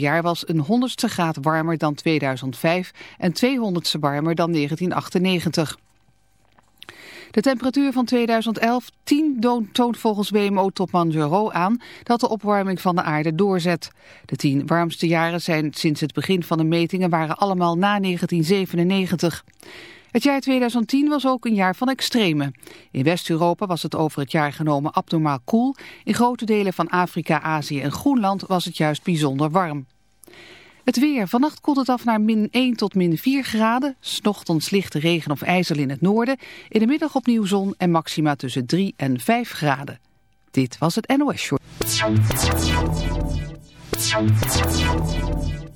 jaar was een honderdste graad warmer dan 2005 en 200ste warmer dan 1998. De temperatuur van 2011 10 toont volgens WMO-topman Juro aan dat de opwarming van de aarde doorzet. De tien warmste jaren zijn sinds het begin van de metingen waren allemaal na 1997. Het jaar 2010 was ook een jaar van extreme. In West-Europa was het over het jaar genomen abnormaal koel. In grote delen van Afrika, Azië en Groenland was het juist bijzonder warm. Het weer. Vannacht koelt het af naar min 1 tot min 4 graden. Snochtends lichte regen of ijzel in het noorden. In de middag opnieuw zon en maxima tussen 3 en 5 graden. Dit was het NOS Short.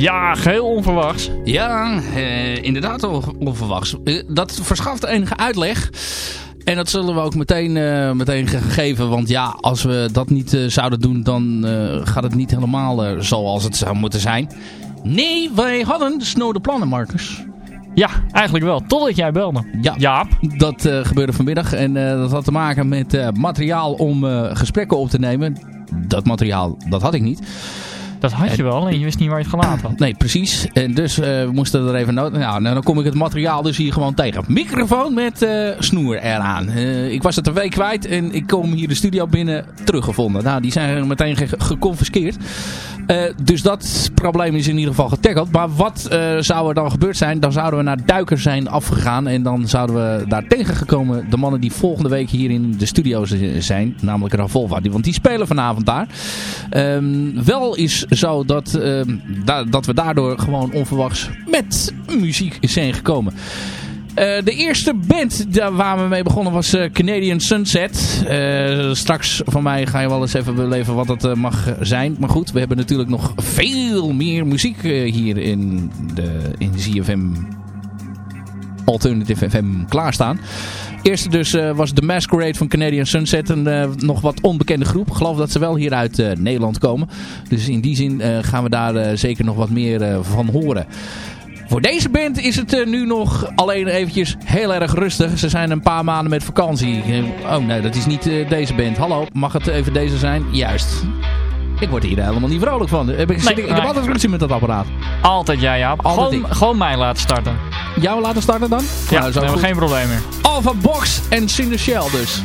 Ja, geheel onverwachts. Ja, eh, inderdaad onverwachts. Eh, dat verschaft enige uitleg. En dat zullen we ook meteen, uh, meteen geven. Want ja, als we dat niet uh, zouden doen, dan uh, gaat het niet helemaal zoals het zou moeten zijn. Nee, wij hadden snode plannen, Marcus. Ja, eigenlijk wel. Totdat jij belde. Ja, Jaap. dat gebeurde vanmiddag. En dat had te maken met materiaal om gesprekken op te nemen. Dat materiaal, dat had ik niet. Dat had je wel, en je wist niet waar je het gelaten had. Nee, precies. En dus uh, we moesten er even... No nou, dan kom ik het materiaal dus hier gewoon tegen. Microfoon met uh, snoer eraan. Uh, ik was het een week kwijt en ik kom hier de studio binnen teruggevonden. Nou, die zijn meteen ge geconfiskeerd. Uh, dus dat probleem is in ieder geval getackeld. Maar wat uh, zou er dan gebeurd zijn? Dan zouden we naar Duiker zijn afgegaan. En dan zouden we daar tegengekomen de mannen die volgende week hier in de studio zijn. Namelijk Ravolva. Want die spelen vanavond daar. Um, wel is zo dat, da dat we daardoor gewoon onverwachts met muziek zijn gekomen. Uh, de eerste band waar we mee begonnen was uh, Canadian Sunset. Uh, straks van mij ga je wel eens even beleven wat dat mag zijn. Maar goed, we hebben natuurlijk nog veel meer muziek hier in, de, in ZFM Alternative FM klaarstaan. Eerste dus was The Masquerade van Canadian Sunset. Een nog wat onbekende groep. Ik geloof dat ze wel hier uit Nederland komen. Dus in die zin gaan we daar zeker nog wat meer van horen. Voor deze band is het uh, nu nog alleen eventjes heel erg rustig. Ze zijn een paar maanden met vakantie. Oh nee, dat is niet uh, deze band. Hallo, mag het even deze zijn? Juist. Ik word hier helemaal niet vrolijk van. Ik, nee, ik, ik heb altijd ruzie met dat apparaat. Altijd jij, ja. Gewoon, gewoon mij laten starten. Jou laten starten dan? Ja, nou, dan hebben we geen probleem meer. Alpha Box en Cinder Shell dus.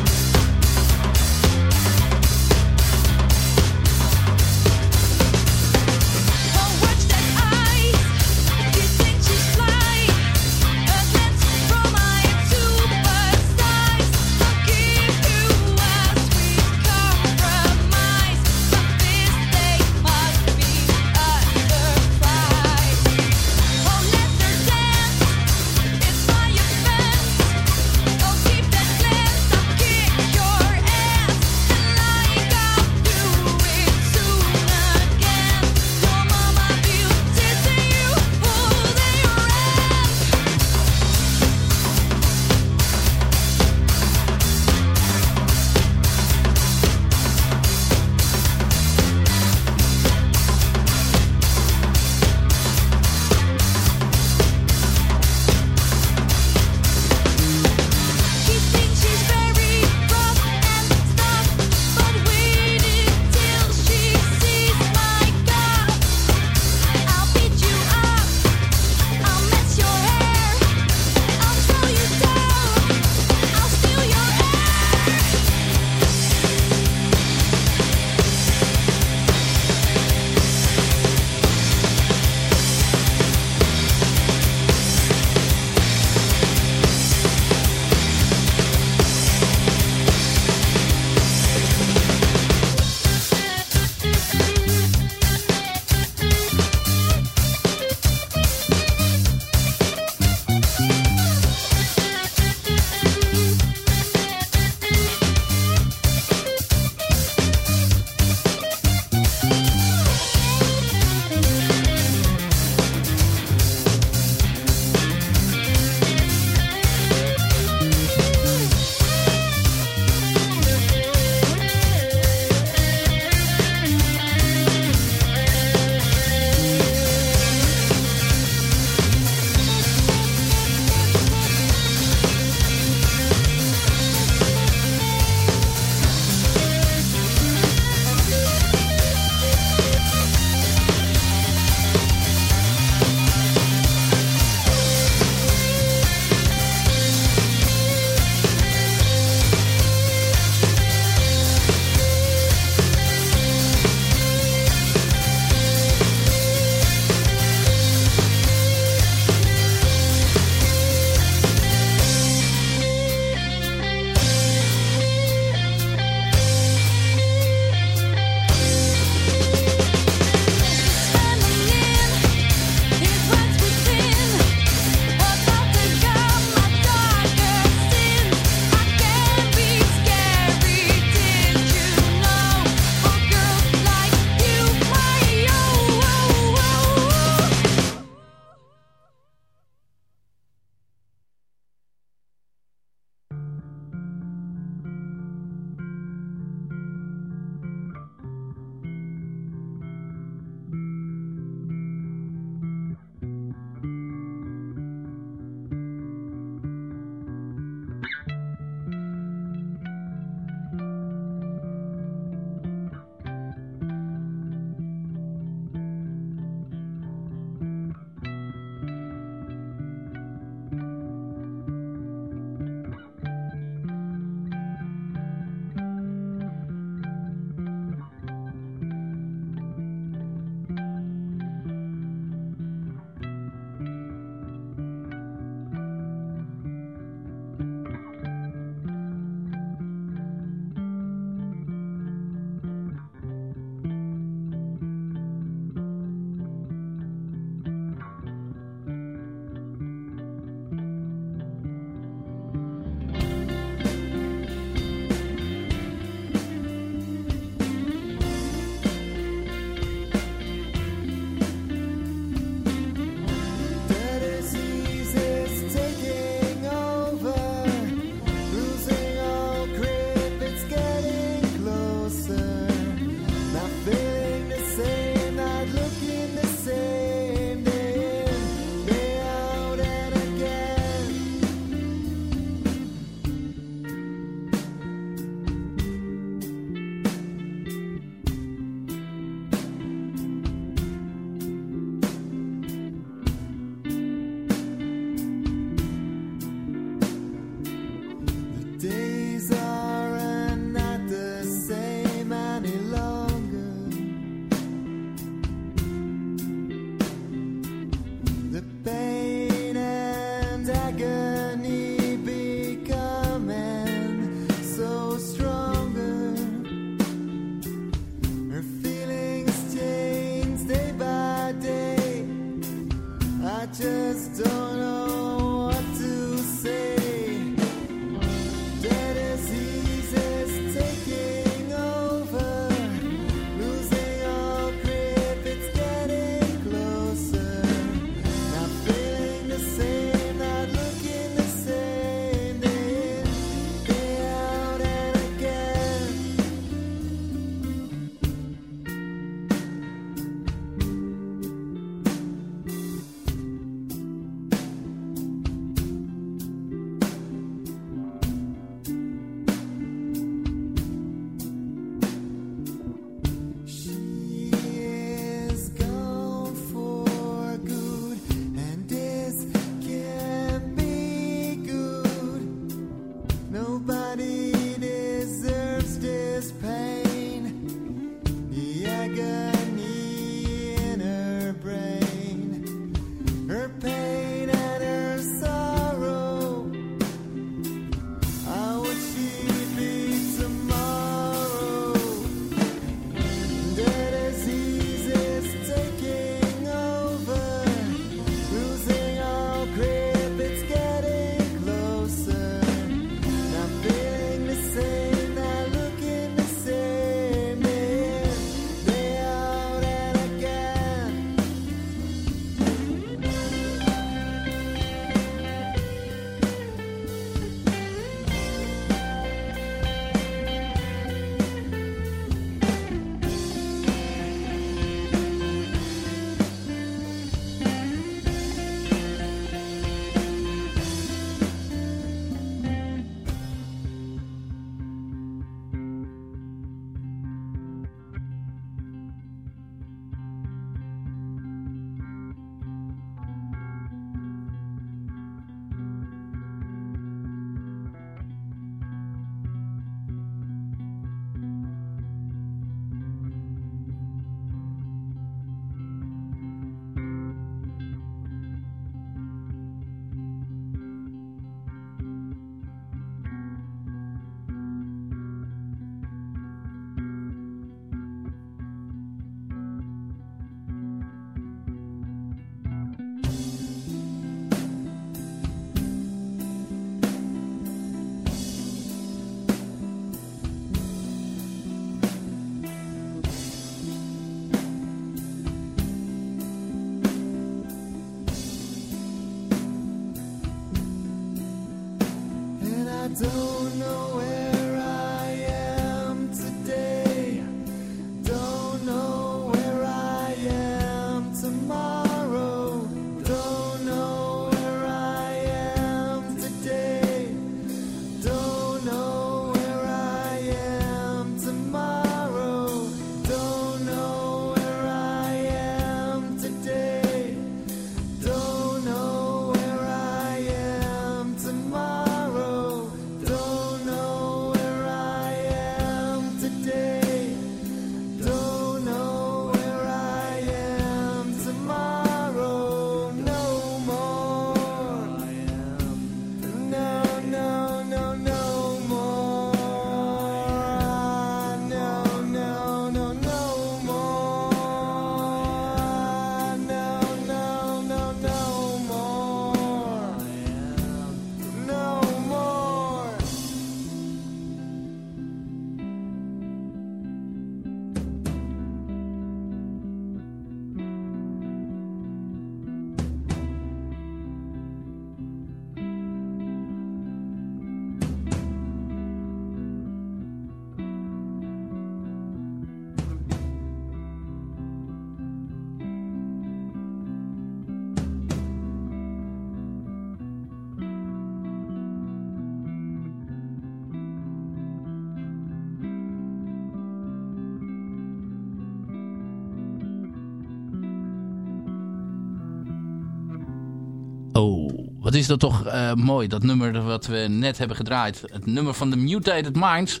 Is dat toch uh, mooi, dat nummer wat we net hebben gedraaid. Het nummer van The Mutated Minds.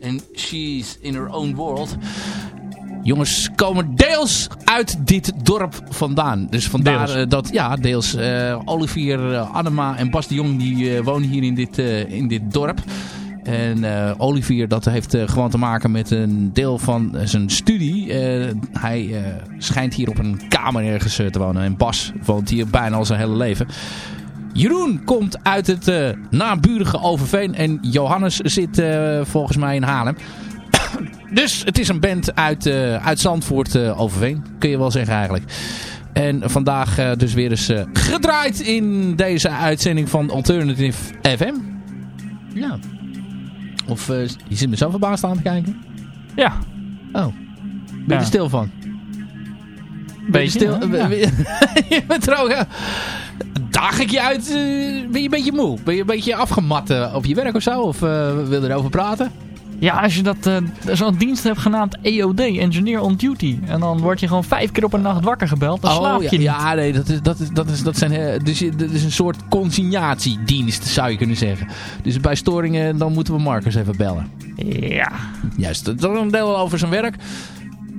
En She's in Her Own World. Jongens komen deels uit dit dorp vandaan. Dus vandaar uh, dat, ja, deels uh, Olivier, Annema en Bas de Jong die wonen hier in dit, in dit dorp. En uh, Olivier, dat heeft uh, gewoon te maken met een deel van zijn studie. Hij schijnt hier op een kamer ergens te wonen. En Bas woont hier bijna al zijn hele leven. Jeroen komt uit het uh, naburige Overveen. En Johannes zit uh, volgens mij in Haarlem. dus het is een band uit, uh, uit Zandvoort Overveen. Kun je wel zeggen eigenlijk. En vandaag dus weer eens gedraaid in deze uitzending van Alternative FM. Ja. Of je zit me zo verbaasd aan te kijken? Ja. Oh. Ben je ja. er stil van? Beetje, stil? Ja. je bent er ook daag ik je uit? Uh, ben je een beetje moe? Ben je een beetje afgemat uh, op je werk of zo? Of uh, wil je erover praten? Ja, als je dat zo'n dienst hebt genaamd EOD, Engineer on Duty. En dan word je gewoon vijf keer op een nacht wakker gebeld. Dan oh, slaap je ja, niet. Ja, nee, dat is, dat is, dat is, dat zijn, dus, dat is een soort consignatiedienst, zou je kunnen zeggen. Dus bij storingen, dan moeten we Marcus even bellen. Ja. Juist, dat is een deel over zijn werk.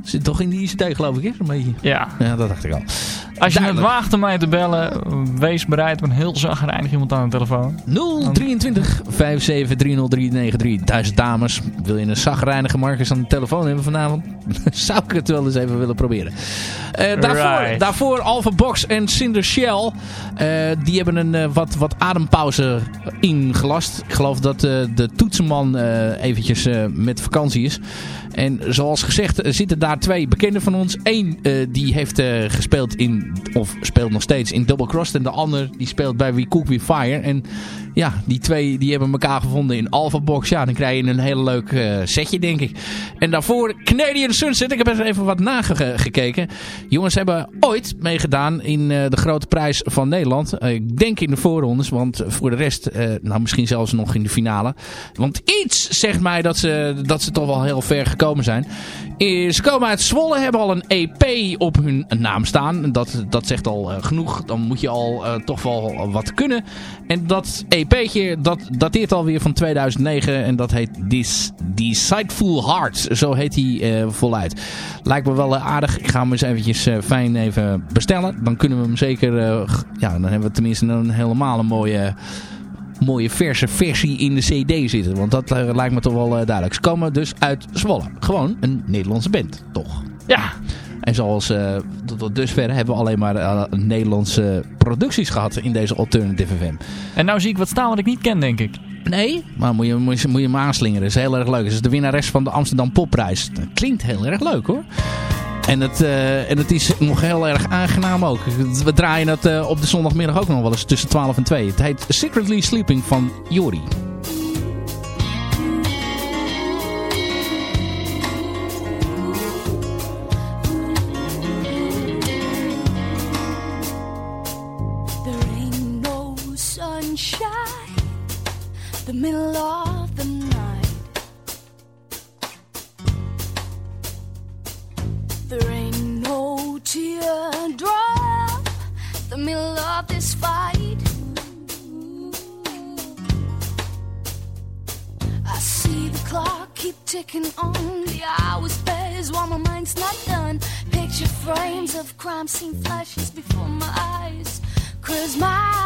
Zit toch in die ICT geloof ik, hè? Een beetje. Ja. Ja, dat dacht ik al. Als je het waagt om mij te bellen, wees bereid op een heel zagrijnig iemand aan de telefoon. 023 5730393. Duizend dames. Wil je een zagrijnige Marcus aan de telefoon hebben vanavond? Zou ik het wel eens even willen proberen. Uh, daarvoor, right. daarvoor Alpha Box en Cinder Shell. Uh, die hebben een uh, wat, wat adempauze ingelast. Ik geloof dat de toetsenman eventjes met vakantie is. En zoals gezegd zitten daar twee bekenden van ons. Eén die heeft gespeeld in, of speelt nog steeds in Double Cross. En de ander die speelt bij We Cook We Fire. En ja, die twee die hebben elkaar gevonden in Alpha Box. Ja, dan krijg je een heel leuk uh, setje, denk ik. En daarvoor Canadian Sunset. Ik heb even wat nagekeken. Jongens hebben ooit meegedaan in uh, de grote prijs van Nederland. Uh, ik denk in de voorrondes, want voor de rest, nou misschien zelfs nog in de finale. Want iets zegt mij dat ze, dat ze toch wel heel ver gekomen zijn. Ze komen uit Zwolle, hebben al een EP op hun naam staan. Dat, dat zegt al genoeg. Dan moet je al toch wel wat kunnen. En dat EP'tje, dat dateert alweer van 2009. En dat heet This Decideful Heart. Zo heet hij uh, voluit. Lijkt me wel uh, aardig. Ik ga hem eens eventjes uh, fijn even bestellen. Dan kunnen we hem zeker... ja, dan hebben we tenminste een helemaal een mooie mooie verse versie in de cd zitten. Want dat lijkt me toch wel duidelijk. Ze komen dus uit Zwolle. Gewoon een Nederlandse band, toch? Ja. En zoals uh, tot, tot dusver hebben we alleen maar Nederlandse producties gehad in deze Alternative FM. En nou zie ik wat staan wat ik niet ken, denk ik. Nee, maar moet je, moet je, moet je hem aanslingeren. Dat is heel erg leuk. Dat is de winnares van de Amsterdam Popprijs. Dat klinkt heel erg leuk hoor. En het, uh, en het is nog heel erg aangenaam ook. We draaien het uh, op de zondagmiddag ook nog wel eens tussen 12 en 2. Het heet Secretly Sleeping van Jori. Of crime scene flashes before my eyes. Cause my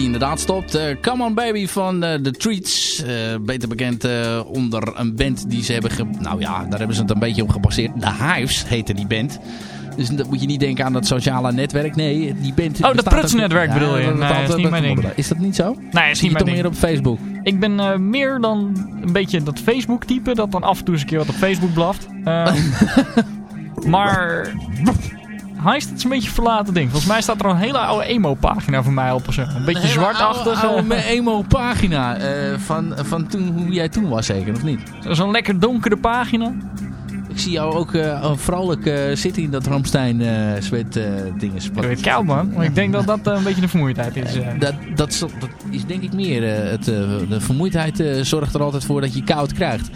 hij inderdaad stopt. Eh, Come On Baby van eh, The Treats. Eh, beter bekend onder een band die ze hebben... Ge nou ja, daar hebben ze het een beetje op gebaseerd. The Hives heette die band. Dus dat moet je niet denken aan dat sociale netwerk. Nee, die band... dat bestaat prutsnetwerk bedoel je? dat- Nee, dat- is dat- niet mijn dat- ding. Is dat niet zo? Nee, is niet je mijn toch ding. meer op Facebook? Ik ben meer dan een beetje dat Facebook type. Dat dan af en toe eens een keer wat op Facebook blaft. Ehm, maar... Hij is het een beetje verlaten ding. Volgens mij staat er een hele oude emo-pagina voor mij op. zo. Een beetje zwartachtig. Oude, eh, oude emo-pagina. eh, van, van toen, hoe jij toen was zeker, of niet? Zo'n lekker donkere pagina. Ik zie jou ook eh, vrolijk eh, zitten in dat Ramstein zwet eh dinges. Ik weet koud man. Maar ik denk dat dat een beetje de vermoeidheid is. Dat, dat, dat is denk ik meer. het, de vermoeidheid zorgt er altijd voor dat je koud krijgt.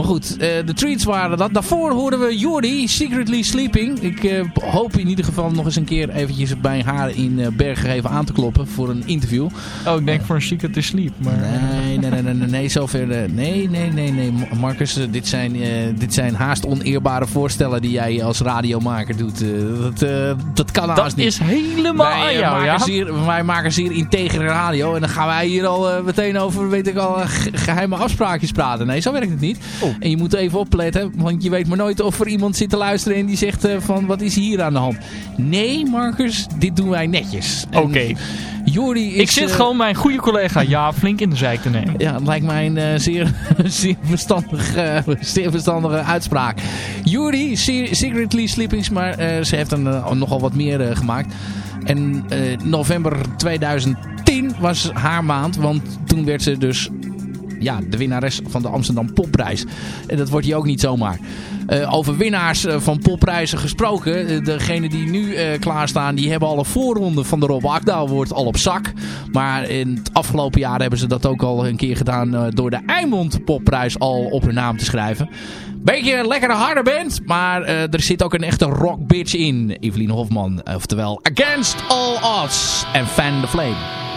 Maar goed, eh, de treats waren dat. Daarvoor hoorden we Jordi, Secretly Sleeping. Ik eh, hoop in ieder geval nog eens een keer eventjes bij haar in uh, Bergen aan te kloppen voor een interview. Oh, ik denk voor een Secret to Sleep. Maar... Nee, nee, nee, nee, nee, nee zover. nee, nee, nee, nee. Marcus, dit, zijn, dit zijn haast oneerbare voorstellen die jij als radiomaker doet. Dat, dat kan haast dat niet. is helemaal wij, aan jou, maken ja. Zeer, wij maken zeer integere radio. En dan gaan wij hier al meteen over, weet ik al, geheime afspraakjes praten. Nee, zo werkt het niet. Oh. En je moet even opletten, want je weet maar nooit of er iemand zit te luisteren en die zegt uh, van, wat is hier aan de hand? Nee, Marcus, dit doen wij netjes. Oké. Okay. Is... Ik zit uh, gewoon mijn goede collega ja flink in de zijk te nemen. Ja, het lijkt mij een uh, zeer, zeer, verstandig, uh, zeer verstandige uitspraak. Jori, Secretly Sleepings, maar ze heeft een, nogal wat meer gemaakt. En november 2010 was haar maand, want toen werd ze dus ja, de winnares van de Amsterdam Popprijs. En dat wordt hier ook niet zomaar. Uh, over winnaars uh, van popprijzen gesproken. Uh, degene die nu klaarstaan, die hebben al een voorronde van de Rob Akda wordt al op zak. Maar in het afgelopen jaar hebben ze dat ook al een keer gedaan door de Eimond Popprijs al op hun naam te schrijven. Beetje een lekkere harde band, maar er zit ook een echte rock bitch in. Evelien Hofman, oftewel Against All Odds en Fan the Flame.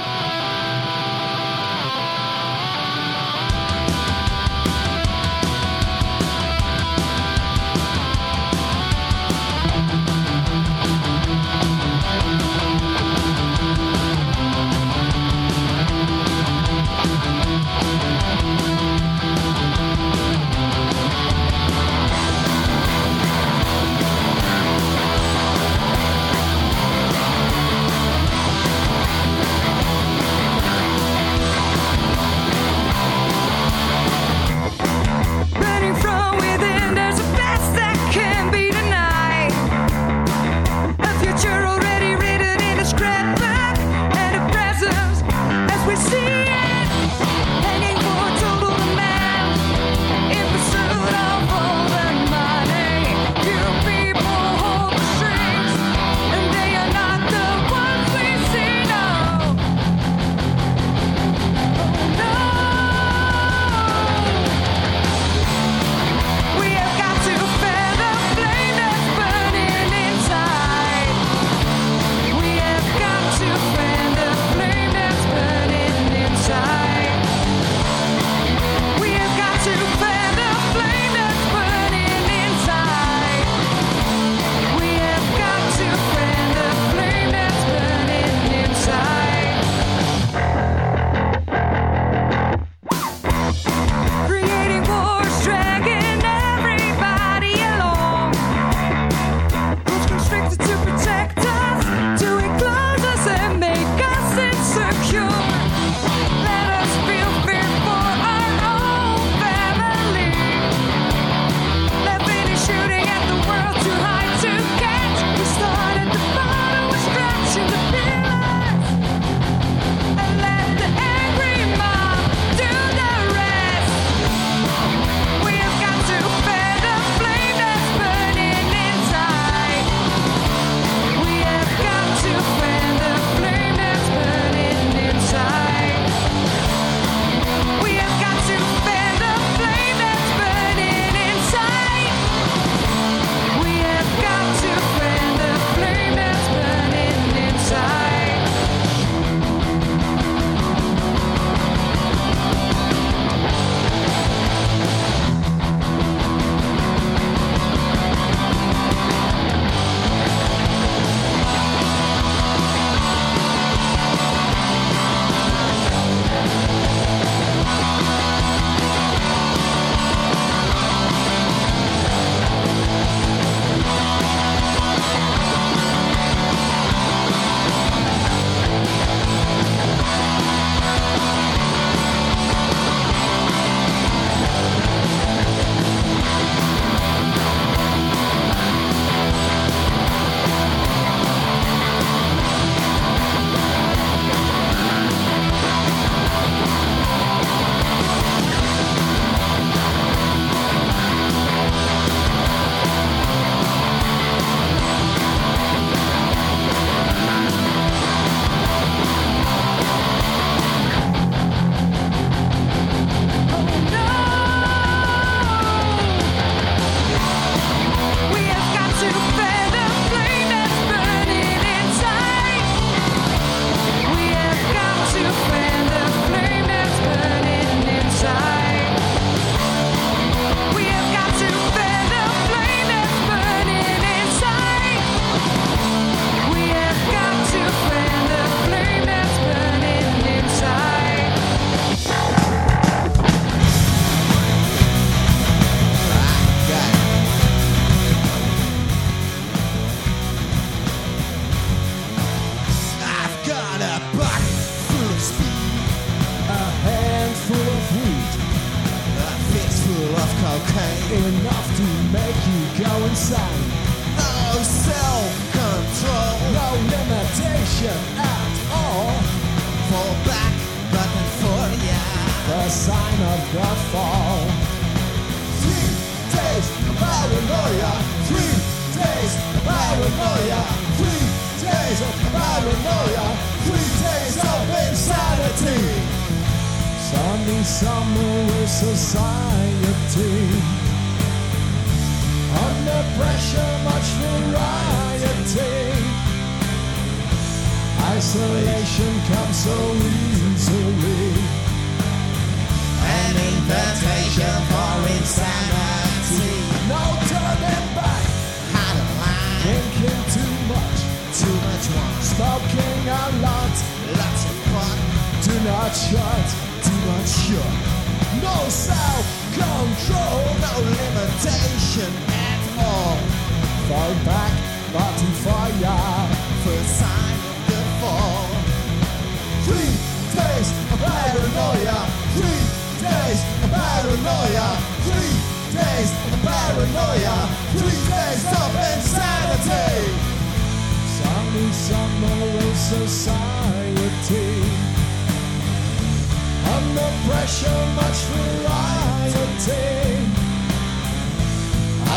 Under pressure, much variety.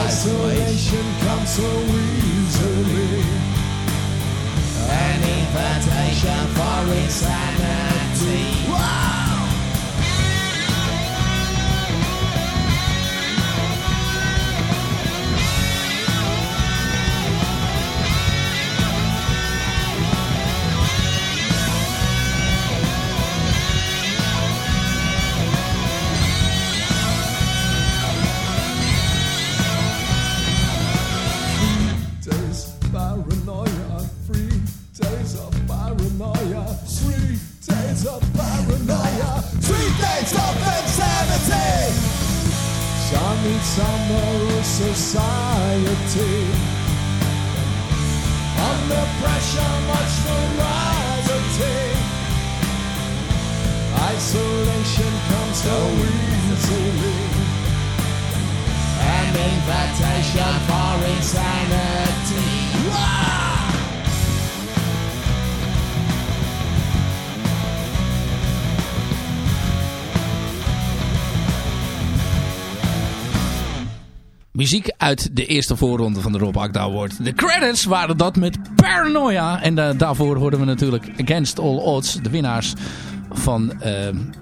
Isolation comes so easily. An invitation for insanity. Wow! Summer society. Under pressure, much variety. Isolation comes so easily. An invitation for insanity. Muziek uit de eerste voorronde van de Rob Akda Award. De credits waren dat met Paranoia. En eh, daarvoor hoorden we natuurlijk Against All Odds. De winnaars van eh,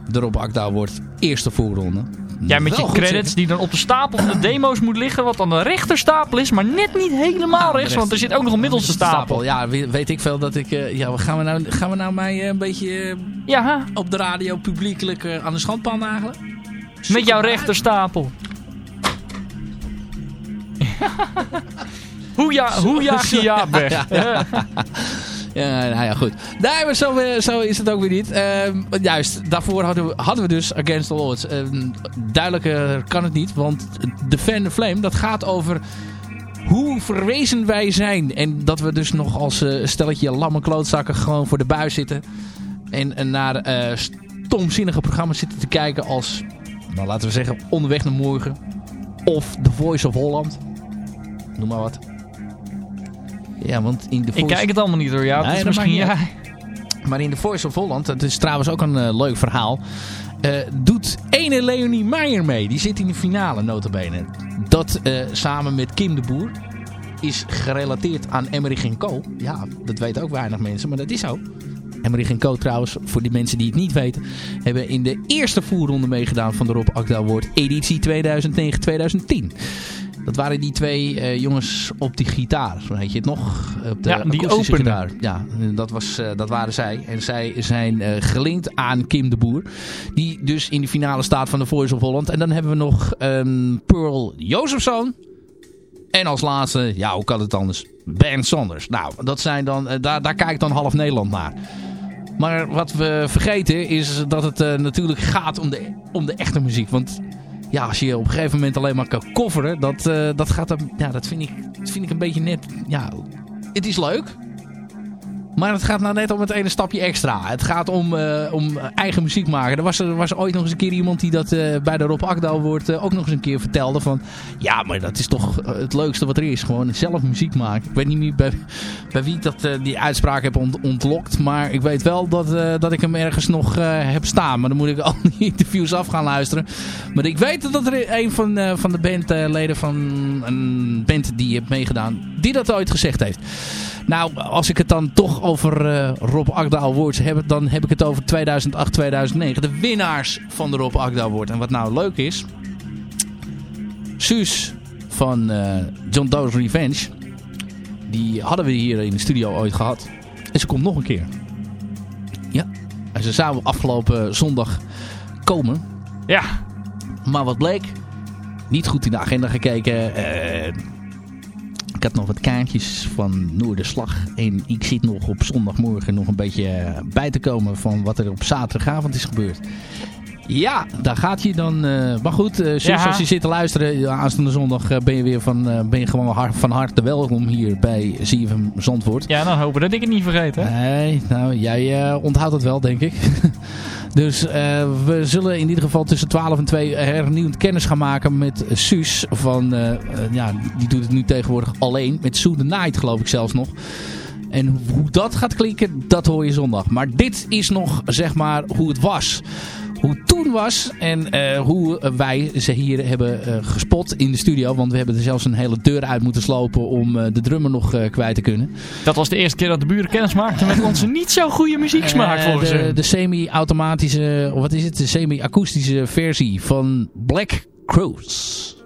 de Rob Akda Award eerste voorronde. Ja, met Wel je credits die dan op de stapel van de demo's moet liggen. Wat dan de rechterstapel is, maar net niet helemaal rechts. Want er zit ook nog een middelste stapel. Ja, we- weet ik veel dat ik... eh, ja, gaan we nou, gaan we nou mij een beetje Ja, op de radio publiekelijk aan de schandpaal nagelen? met jouw rechterstapel. hoe, ja, hoe jaag je Jaap weg? Ja. Ja, nou ja, goed. Nee, maar zo, eh, zo is het ook weer niet. Ehm, juist, daarvoor hadden we, hadden we dus Against All Odds. Ehm, duidelijker kan het niet, want de Fan the Flame, dat gaat over hoe verwezen wij zijn. En dat we dus nog als eh, stelletje lamme klootzakken gewoon voor de buis zitten. En, en naar eh, stomzinnige programma's zitten te kijken als, nou, laten we zeggen, Onderweg naar Morgen. Of The Voice of Holland. Noem maar wat. Ja, want in Voice... Ik kijk het allemaal niet door, ja. Nee, dat misschien jij. Maar in The Voice of Holland, dat is trouwens ook een eh, leuk verhaal, eh, doet ene Leonie Meijer mee. Die zit in de finale, notabene. Dat eh, samen met Kim de Boer is gerelateerd aan Emmerich Co. Ja, dat weten ook weinig mensen, maar dat is zo. Emmerich Co trouwens, voor die mensen die het niet weten, hebben in de eerste voerronde meegedaan van de Rob Akda Award editie 2009-2010. Dat waren die twee eh, jongens op die gitaar, zo heet je het nog? Op de Ja, die openen. gitaar. Ja, dat, was, eh, dat waren zij. En zij zijn eh, gelinkt aan Kim de Boer. Die dus in de finale staat van de Voice of Holland. En dan hebben we nog ehm, Pearl Josephson. En als laatste, ja hoe kan het anders, Ben Sanders. Nou, dat zijn dan, daar, daar kijkt dan half Nederland naar. Maar wat we vergeten is dat het natuurlijk gaat om de, om de echte muziek. Want ja, als je op een gegeven moment alleen maar kan coveren, dat, eh, dat, gaat dan, ja, dat, vind ik, dat vind ik een beetje net. Ja, het is leuk. Maar het gaat nou net om het ene stapje extra. Het gaat om, eh, om eigen muziek maken. Er was, er was ooit nog eens een keer iemand die dat eh, bij de Rob Akdal wordt ook nog eens een keer vertelde. Van, ja, maar dat is toch het leukste wat er is. Gewoon zelf muziek maken. Ik weet niet meer bij, bij wie ik dat, die uitspraak heb ont ontlokt. Maar ik weet wel dat, dat ik hem ergens nog heb staan. Maar dan moet ik al die interviews af gaan luisteren. Maar ik weet dat er een van, van de bandleden van een band die heeft meegedaan. Die dat ooit gezegd heeft. Nou, als ik het dan toch over uh, Rob Agda Awards heb, dan heb ik het over 2008-2009. De winnaars van de Rob Agda Award. En wat nou leuk is... Suus van uh, John Doe's Revenge... Die hadden we hier in de studio ooit gehad. En ze komt nog een keer. Ja. En ze zou afgelopen zondag komen. Ja. Maar wat bleek? Niet goed in de agenda gekeken. Uh, had nog wat kaartjes van Noorderslag. En ik zit nog op zondagmorgen nog een beetje bij te komen van wat er op zaterdagavond is gebeurd. Ja, daar gaat je dan. Uh, maar goed, uh, ja. als je zit te luisteren, aanstaande zondag uh, ben je weer van, ben je gewoon hard, van harte welkom hier bij ZFM Zandvoort. Ja, dan hopen dat ik het niet vergeet. Hè? Nee, nou, jij onthoudt het wel, denk ik. dus we zullen in ieder geval tussen 12 en 2 hernieuwd kennis gaan maken met Suus. Van, ja, die doet het nu tegenwoordig alleen. Met Sue the Night, geloof ik zelfs nog. En hoe dat gaat klinken, dat hoor je zondag. Maar dit is nog, zeg maar, hoe het was hoe het toen was en uh, hoe wij ze hier hebben uh, gespot in de studio. Want we hebben er zelfs een hele deur uit moeten slopen om uh, de drummer nog kwijt te kunnen. Dat was de eerste keer dat de buren kennis maakten met onze niet zo goede muzieksmaak volgens de, de semi-automatische, wat is het, de semi-akoestische versie van Black Crows.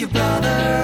your brother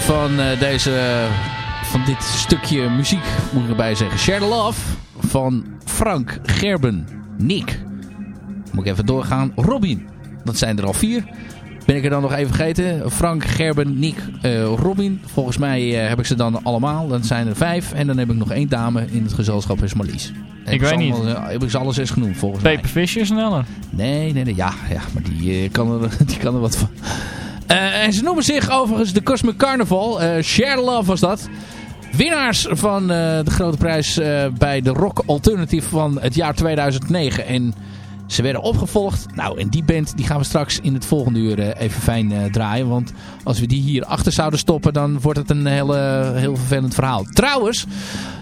van, eh, deze, van dit stukje muziek, moet ik erbij zeggen. Share the Love van Frank, Gerben, Nick. Moet ik even doorgaan. Robin. Dat zijn er al vier. Ben ik er dan nog even vergeten? Frank, Gerben, Nick, eh, Robin. Volgens mij eh, heb ik ze dan allemaal. Dan zijn er vijf. En dan heb ik nog één dame in het gezelschap, is Marlies. Ik weet niet. allemaal, heb ik ze alle zes genoemd, volgens mij. Peper Fischer sneller. Nee, nee, nee. Ja, ja maar die, kan er, die kan er wat van. Eh, en ze noemen zich overigens de Cosmic Carnival. Eh Share Love was dat. Winnaars van eh, de grote prijs bij de Rock Alternative van het jaar 2009. En ze werden opgevolgd. Nou, en die band die gaan we straks in het volgende uur even fijn draaien. Want als we die hier achter zouden stoppen, dan wordt het een hele, heel vervelend verhaal. Trouwens,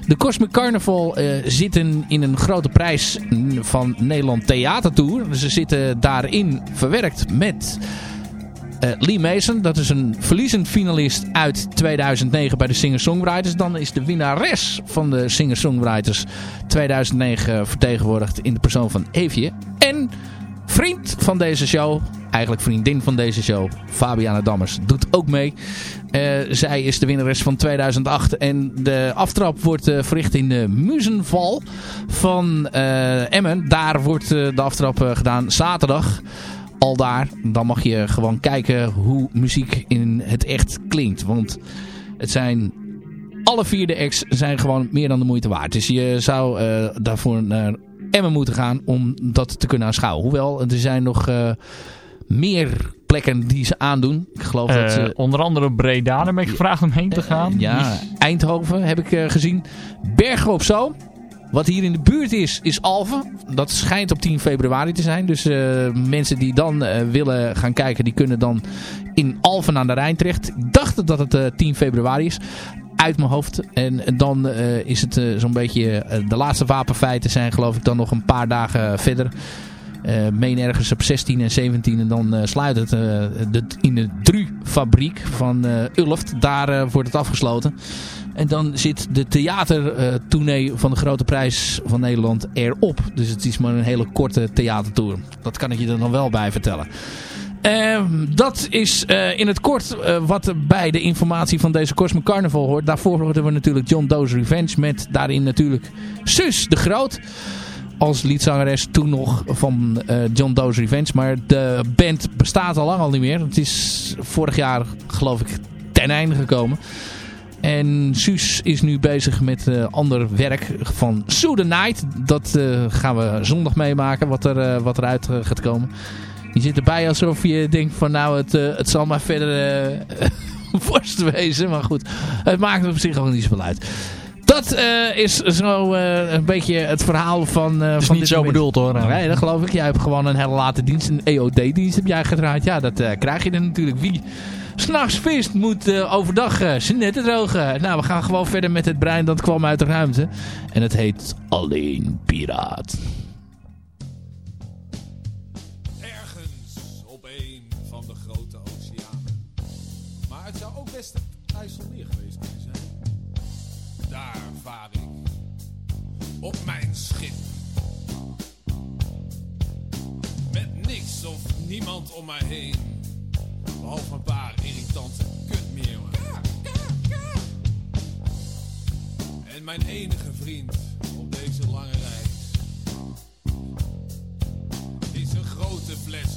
de Cosmic Carnival zitten in een grote prijs van Nederland Theatertour. Ze zitten daarin verwerkt met eh, Lee Mason. Dat is een verliezend finalist uit 2009 bij de Singer-Songwriters. Dan is de winnares van de Singer-Songwriters 2009 vertegenwoordigd in de persoon van Evie. En vriend van deze show, eigenlijk vriendin van deze show, Fabiana Dammers, doet ook mee. Eh, zij is de winnares van 2008 en de aftrap wordt eh, verricht in de Muzenval van Emmen. Daar wordt de aftrap gedaan zaterdag. Al daar, dan mag je gewoon kijken hoe muziek in het echt klinkt. Want het zijn alle vier de acts zijn gewoon meer dan de moeite waard. Dus je zou uh, daarvoor naar Emmen moeten gaan om dat te kunnen aanschouwen. Hoewel, er zijn nog uh, meer plekken die ze aandoen. Ik geloof dat ze... Onder andere Breda, daar ben ik gevraagd om heen te gaan. ja, Eindhoven heb ik gezien. Bergen op Zoom. Wat hier in de buurt is, is Alphen. Dat schijnt op 10 februari te zijn. Dus uh, mensen die dan uh, willen gaan kijken, die kunnen dan in Alphen aan de Rijn terecht. Ik dacht dat het uh, 10 februari is. Uit mijn hoofd. En, dan is het zo'n beetje... de laatste wapenfeiten zijn geloof ik dan nog een paar dagen verder. Meen ergens op 16 en 17 en dan uh, sluit het de, in de Dru-fabriek van Ulft. Daar wordt het afgesloten. En dan zit de theatertournee van de Grote Prijs van Nederland erop. Dus het is maar een hele korte theatertour. Dat kan ik je er dan wel bij vertellen. Uh, dat is uh, in het kort uh, wat bij de informatie van deze Cosmic Carnival hoort. Daarvoor hoorden we natuurlijk John Doe's Revenge met daarin natuurlijk Sus de Groot. Als liedzangeres toen nog van John Doe's Revenge. Maar de band bestaat al lang al niet meer. Het is vorig jaar geloof ik ten einde gekomen. En Suus is nu bezig met uh, ander werk van Sue the Night. Dat uh, gaan we zondag meemaken, wat, er, uh, wat eruit gaat komen. Je zit erbij alsof je denkt van nou, het, het zal maar verder worst wezen. Maar goed, het maakt op zich ook niet zoveel uit. Dat is zo een beetje het verhaal van... Het is van niet dit zo moment. bedoeld hoor. Nee, dat geloof ik. Jij hebt gewoon een hele late dienst, een EOD-dienst heb jij gedraaid. Ja, dat krijg je dan natuurlijk. Wie s'nachts vist moet uh, overdag uh, zijn netten drogen. Nou, we gaan gewoon verder met het brein dat kwam uit de ruimte. En het heet Alleen Piraat. Ergens op een van de grote oceanen. Maar het zou ook best het IJsselmeer geweest kunnen zijn. Daar vaar ik. Op mijn schip. Met niks of niemand om mij heen. Behalve een paar irritante kutmeeuwen. En mijn enige vriend op deze lange reis is een grote fles.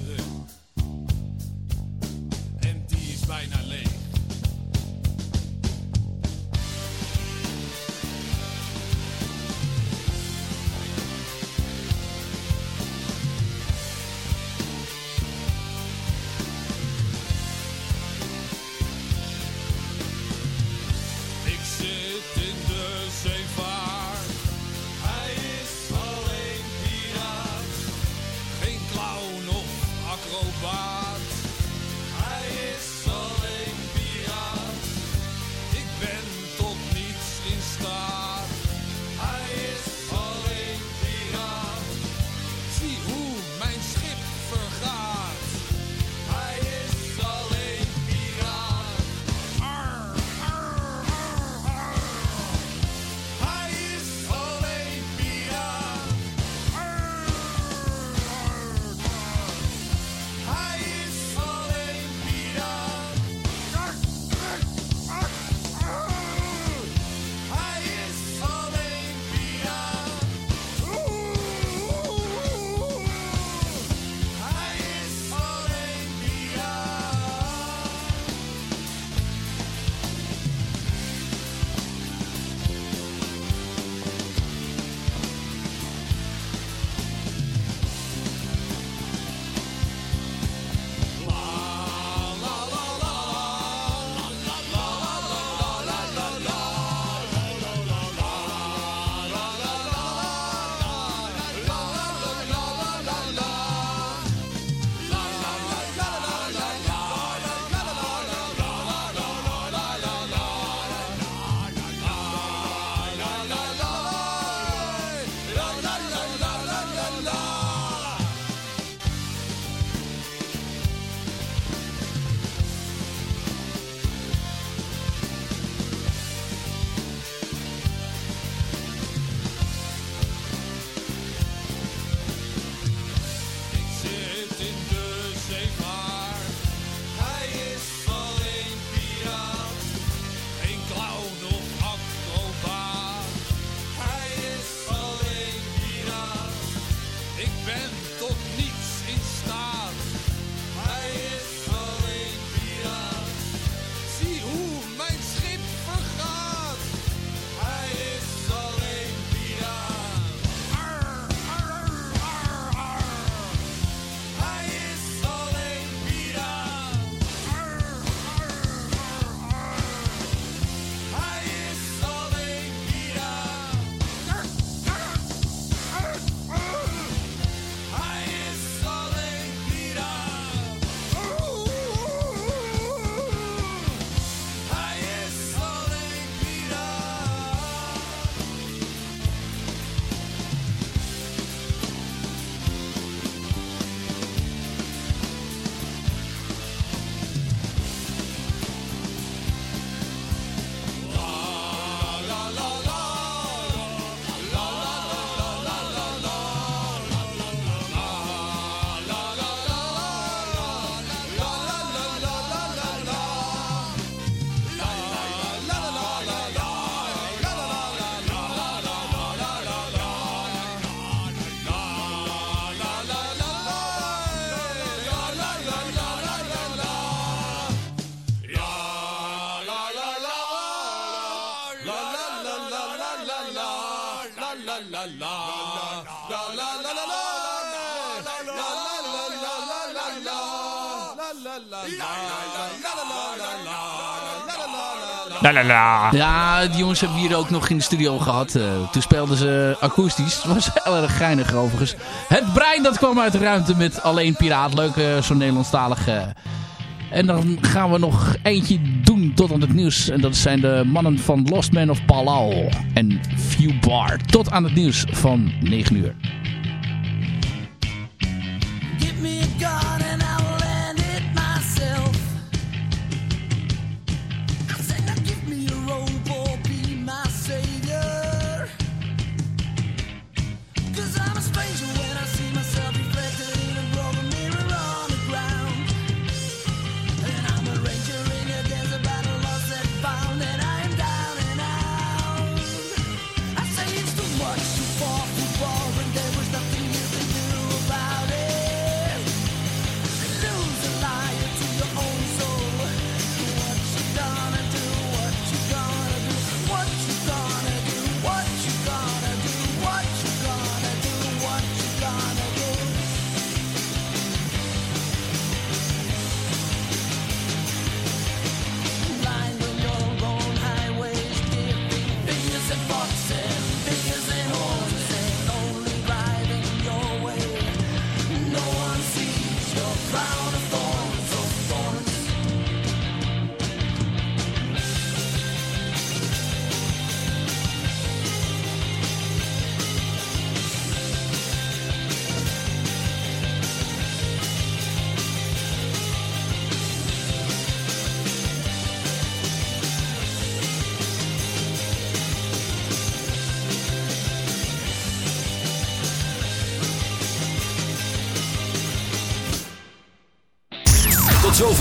En die is bijna leeg. La la la. Ja, die jongens hebben we hier ook nog in de studio gehad. Eh, toen speelden ze akoestisch. Het was heel erg geinig overigens. Het brein dat kwam uit de ruimte met alleen Piraat. Leuke, zo'n Nederlandstalige. En dan gaan we nog eentje doen tot aan het nieuws. En dat zijn de mannen van Lost Man of Palau en Few Bar. Tot aan het nieuws van 9 uur.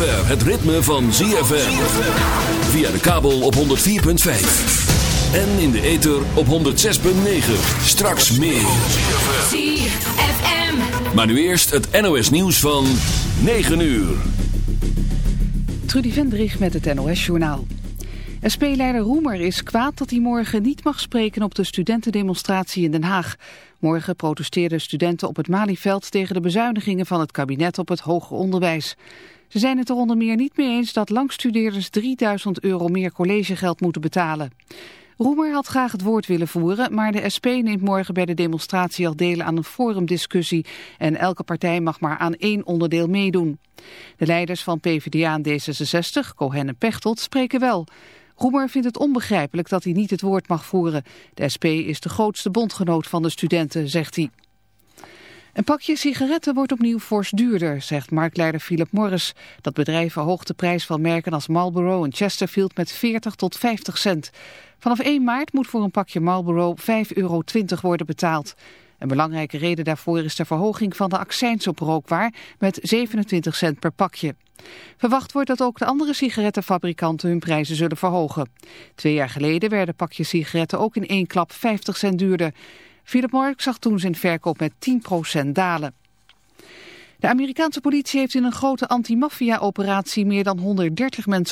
Zover het ritme van ZFM. Via de kabel op 104.5. En in de ether op 106.9. Straks meer. ZFM. Maar nu eerst het NOS nieuws van 9 uur. Trudy Vendrich met het NOS-journaal. SP-leider Roemer is kwaad dat hij morgen niet mag spreken op de studentendemonstratie in Den Haag. Morgen protesteerden studenten op het Malieveld tegen de bezuinigingen van het kabinet op het hoger onderwijs. Ze zijn het er onder meer niet mee eens dat langstudeerders 3000 euro meer collegegeld moeten betalen. Roemer had graag het woord willen voeren, maar de SP neemt morgen bij de demonstratie al deel aan een forumdiscussie en elke partij mag maar aan één onderdeel meedoen. De leiders van PvdA en D66, Cohen en Pechtold, spreken wel. Roemer vindt het onbegrijpelijk dat hij niet het woord mag voeren. De SP is de grootste bondgenoot van de studenten, zegt hij. Een pakje sigaretten wordt opnieuw fors duurder, zegt marktleider Philip Morris. Dat bedrijf verhoogt de prijs van merken als Marlboro en Chesterfield met 40 tot 50 cent. Vanaf 1 maart moet voor een pakje Marlboro 5,20 euro worden betaald. Een belangrijke reden daarvoor is de verhoging van de accijns op rookwaar met 27 cent per pakje. Verwacht wordt dat ook de andere sigarettenfabrikanten hun prijzen zullen verhogen. Twee jaar geleden werden pakjes sigaretten ook in één klap 50 cent duurder. Philip Morris zag toen zijn verkoop met 10% dalen. De Amerikaanse politie heeft in een grote antimafia-operatie meer dan 130 mensen